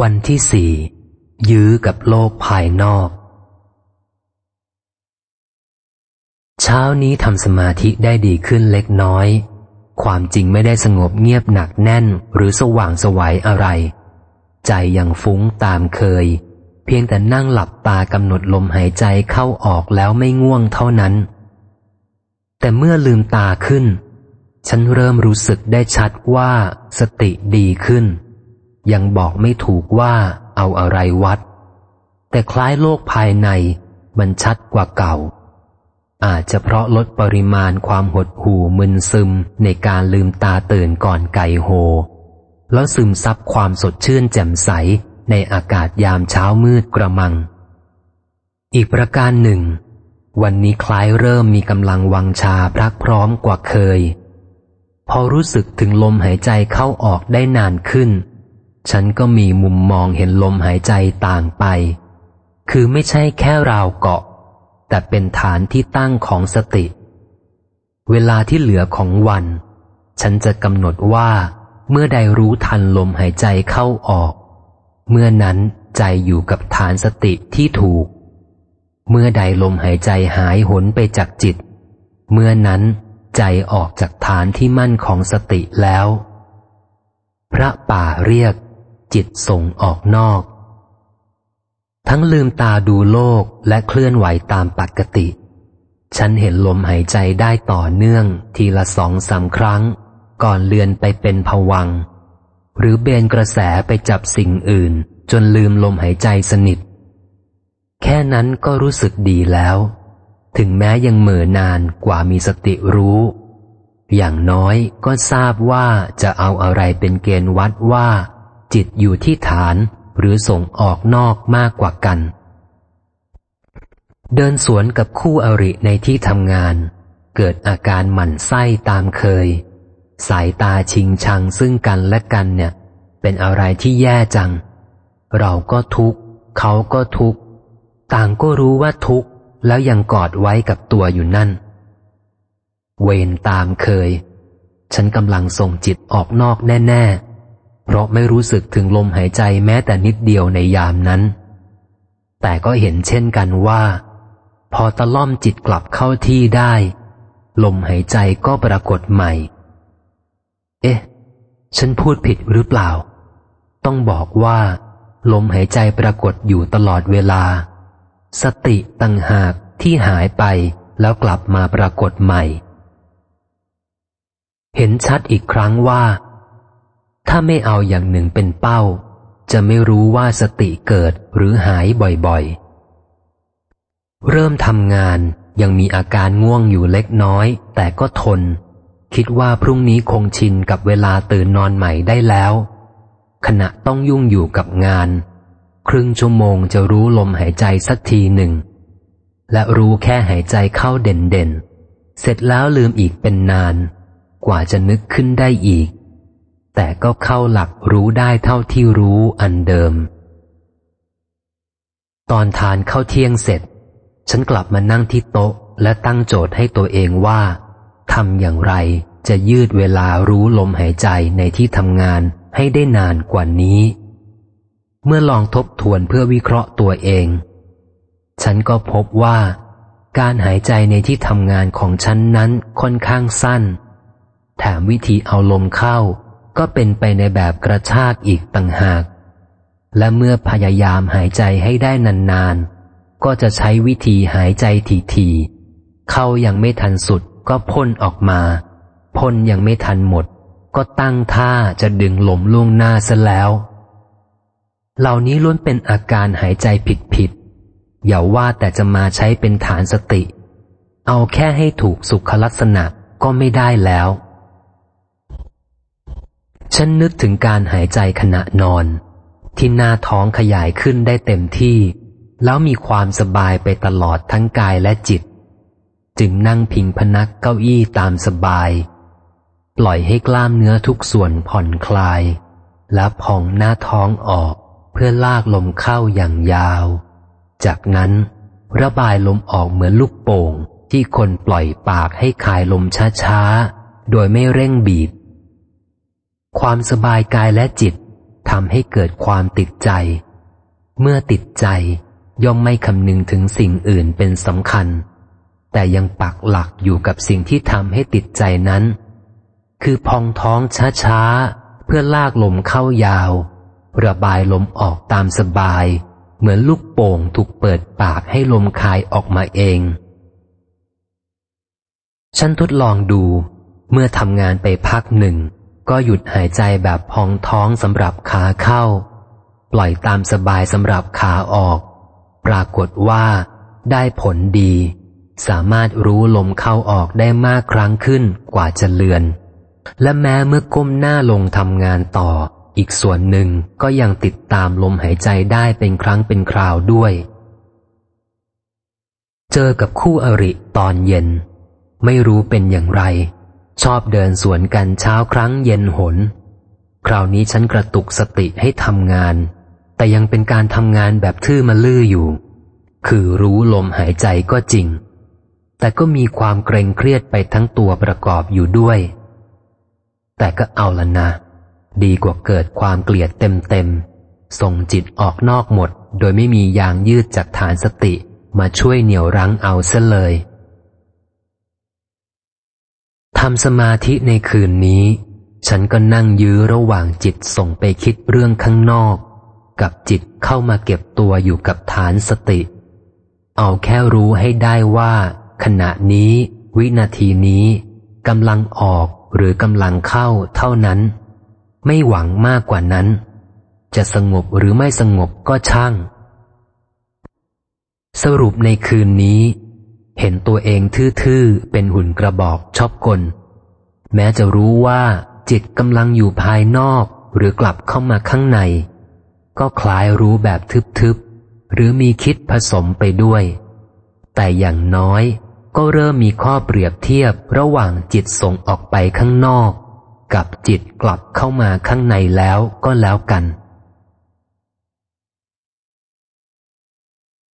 วันที่สี่ยื้อกับโลกภายนอก เช้านี้ทำสมาธิได้ดีขึ้นเล็กน้อย ความจริงไม่ได้สงบเงียบหนักแน่นหรือสว่างสวัยอะไร ใจยังฟุ้งตามเคย เพียงแต่นั่งหลับตากำหนดลมหายใจเข้าออกแล้วไม่ง่วงเท่านั้น แต่เมื่อลืมตาขึ้น ฉันเริ่มรู้สึกได้ชัดว่าสติดีขึ้น ยังบอกไม่ถูกว่าเอาอะไรวัด แต่คล้ายโลกภายในมันชัดกว่าเก่า อาจจะเพราะลดปริมาณความหดหู่มึนซึมในการลืมตาตื่นก่อนไก่โฮ แล้วซึมซับความสดชื่นแจ่มใสในอากาศยามเช้ามืดกระมัง อีกประการหนึ่ง วันนี้คล้ายเริ่มมีกำลังวังชาพรักพร้อมกว่าเคย พอรู้สึกถึงลมหายใจเข้าออกได้นานขึ้น ฉันก็มีมุมมองเห็นลมหายใจต่างไป คือไม่ใช่แค่ราวเกาะ แต่เป็นฐานที่ตั้งของสติ เวลาที่เหลือของวัน ฉันจะกำหนดว่าเมื่อใดรู้ทันลมหายใจเข้าออก เมื่อนั้นใจอยู่กับฐานสติที่ถูก เมื่อใดลมหายใจหายหนไปจากจิต เมื่อนั้นใจออกจากฐานที่มั่นของสติแล้ว พระป่าเรียก จิตส่งออกนอก ทั้งลืมตาดูโลกและเคลื่อนไหวตามปกติ ฉันเห็นลมหายใจได้ต่อเนื่องทีละสองสาครั้ง ก่อนเลือนไปเป็นผวัง หรือเบนกระแสไปจับสิ่งอื่น จนลืมลมหายใจสนิท แค่นั้นก็รู้สึกดีแล้ว ถึงแม้ยังเหม่อนานกว่ามีสติรู้อย่างน้อยก็ทราบว่าจะเอาอะไรเป็นเกณฑ์วัดว่า จิตอยู่ที่ฐานหรือส่งออกนอกมากกว่ากัน เดินสวนกับคู่อริในที่ทำงาน เกิดอาการหมั่นไส้ตามเคย สายตาชิงชังซึ่งกันและกันเนี่ย เป็นอะไรที่แย่จัง เราก็ทุกข์เขาก็ทุกข์ต่างก็รู้ว่าทุกข์แล้วยังกอดไว้กับตัวอยู่นั่น เวรตามเคย ฉันกำลังส่งจิตออกนอกแน่ ๆ เพราะไม่รู้สึกถึงลมหายใจแม้แต่นิดเดียวในยามนั้น แต่ก็เห็นเช่นกันว่า พอตะล่อมจิตกลับเข้าที่ได้ ลมหายใจก็ปรากฏใหม่ เอ๊ะ ฉันพูดผิดหรือเปล่า ต้องบอกว่า ลมหายใจปรากฏอยู่ตลอดเวลา สติตั้งหากที่หายไปแล้วกลับมาปรากฏใหม่ เห็นชัดอีกครั้งว่า ถ้าไม่เอาอย่างหนึ่งเป็นเป้า จะไม่รู้ว่าสติเกิดหรือหายบ่อยๆ เริ่มทำงานยังมีอาการง่วงอยู่เล็กน้อย แต่ก็ทน คิดว่าพรุ่งนี้คงชินกับเวลาตื่นนอนใหม่ได้แล้ว ขณะต้องยุ่งอยู่กับงาน ครึ่งชั่วโมงจะรู้ลมหายใจสักทีหนึ่ง และรู้แค่หายใจเข้าเด่นๆเสร็จแล้วลืมอีกเป็นนาน กว่าจะนึกขึ้นได้อีก แต่ก็เข้าหลักรู้ได้เท่าที่รู้อันเดิม ตอนทานเข้าเที่ยงเสร็จ ฉันกลับมานั่งที่โต๊ะ และตั้งโจทย์ให้ตัวเองว่าทำอย่างไรจะยืดเวลารู้ลมหายใจในที่ทำงานให้ได้นานกว่านี้ เมื่อลองทบทวนเพื่อวิเคราะห์ตัวเอง ฉันก็พบว่า การหายใจในที่ทำงานของฉันนั้นค่อนข้างสั้น แถมวิธีเอาลมเข้า ก็เป็นไปในแบบกระชากอีกต่างหาก และเมื่อพยายามหายใจให้ได้นานๆ ก็จะใช้วิธีหายใจทีๆเข้ายังไม่ทันสุดก็พ่นออกมา พ่นยังไม่ทันหมด ก็ตั้งท่าจะดึงลมล่วงหน้าซะแล้ว เหล่านี้ล้วนเป็นอาการหายใจผิดๆ อย่าว่าแต่จะมาใช้เป็นฐานสติ เอาแค่ให้ถูกสุขลักษณะก็ไม่ได้แล้ว ฉันนึกถึงการหายใจขณะนอน ที่หน้าท้องขยายขึ้นได้เต็มที่ แล้วมีความสบายไปตลอดทั้งกายและจิต จึงนั่งพิงพนักเก้าอี้ตามสบาย ปล่อยให้กล้ามเนื้อทุกส่วนผ่อนคลาย และพองหน้าท้องออกเพื่อลากลมเข้าอย่างยาว จากนั้น ระบายลมออกเหมือนลูกโป่งที่คนปล่อยปากให้คายลมช้าๆ โดยไม่เร่งบีบ ความสบายกายและจิตทำให้เกิดความติดใจ เมื่อติดใจย่อมไม่คำนึงถึงสิ่งอื่นเป็นสำคัญ แต่ยังปักหลักอยู่กับสิ่งที่ทำให้ติดใจนั้น คือพองท้องช้าๆ เพื่อลากลมเข้ายาว ระบายลมออกตามสบาย เหมือนลูกโป่งถูกเปิดปากให้ลมคายออกมาเอง ฉันทดลองดูเมื่อทำงานไปพักหนึ่ง ก็หยุดหายใจแบบพองท้องสำหรับขาเข้า ปล่อยตามสบายสำหรับขาออก ปรากฏว่า ได้ผลดี สามารถรู้ลมเข้าออกได้มากครั้งขึ้นกว่าจะเลือน และแม้เมื่อก้มหน้าลงทำงานต่อ อีกส่วนหนึ่งก็ยังติดตามลมหายใจได้เป็นครั้งเป็นคราวด้วย เจอกับคู่อริตอนเย็น ไม่รู้เป็นอย่างไร ชอบเดินสวนกันเช้าครั้งเย็นหน คราวนี้ฉันกระตุกสติให้ทำงาน แต่ยังเป็นการทำงานแบบทื่อมาลื่ออยู่ คือรู้ลมหายใจก็จริง แต่ก็มีความเกรงเครียดไปทั้งตัวประกอบอยู่ด้วย แต่ก็เอาละนะ ดีกว่าเกิดความเกลียดเต็มๆ ส่งจิตออกนอกหมด โดยไม่มียางยืดจากฐานสติมาช่วยเหนี่ยวรั้งเอาเสียเลย ทำสมาธิในคืนนี้ ฉันก็นั่งยื้อระหว่างจิตส่งไปคิดเรื่องข้างนอก กับจิตเข้ามาเก็บตัวอยู่กับฐานสติ เอาแค่รู้ให้ได้ว่า ขณะนี้ วินาทีนี้กำลังออกหรือกำลังเข้าเท่านั้น ไม่หวังมากกว่านั้น จะสงบหรือไม่สงบก็ช่าง สรุปในคืนนี้ เห็นตัวเองทื่อๆ เป็นหุ่นกระบอกชอบกล แม้จะรู้ว่าจิตกำลังอยู่ภายนอกหรือกลับเข้ามาข้างใน ก็คล้ายรู้แบบทึบๆ หรือมีคิดผสมไปด้วย แต่อย่างน้อยก็เริ่มมีข้อเปรียบเทียบระหว่างจิตส่งออกไปข้างนอก กับจิตกลับเข้ามาข้างในแล้วก็แล้วกัน